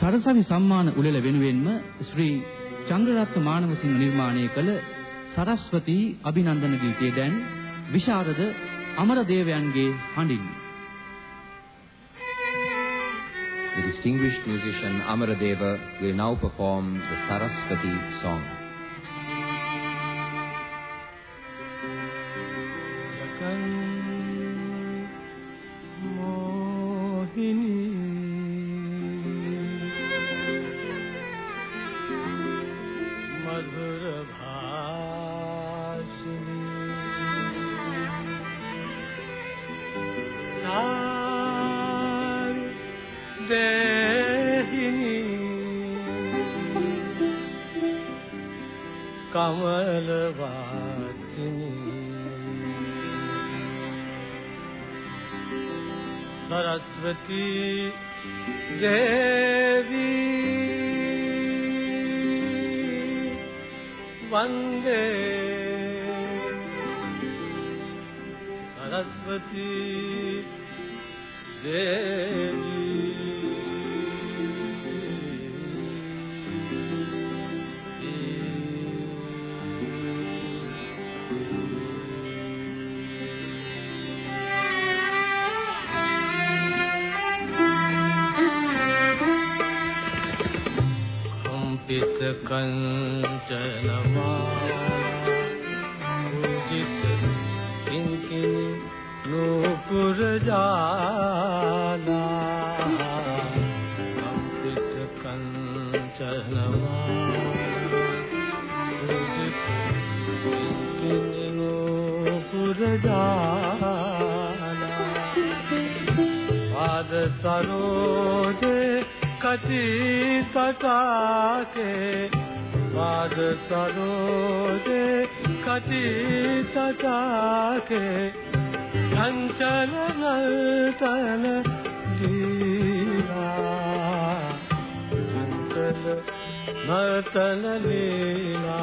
සරසවි සම්මාන උළෙල වෙනුවෙන්ම ශ්‍රී චන්ද්‍රරත්න මානවසිංහ නිර්මාණය කළ සරස්වතී අභිනන්දන ගීතය දැන් විශාරද අමරදේවයන්ගේ හඬින් The distinguished musician Amaradeva will now perform the Saraswati song. කමල වාසිනී. සරස්වතී දේවී වන්දේ. සරස්වතී දේවී කංචනවා උදිත කිංකිනි නූපුර ජාලා අම්පිත කංචනවා උදිත කිංකිනි නූපුර ජාලා පාද සරෝජේ कति तटा के पाद सरोजे कति तटा के चंचल नर्तन लीला चंचल नर्तन लीला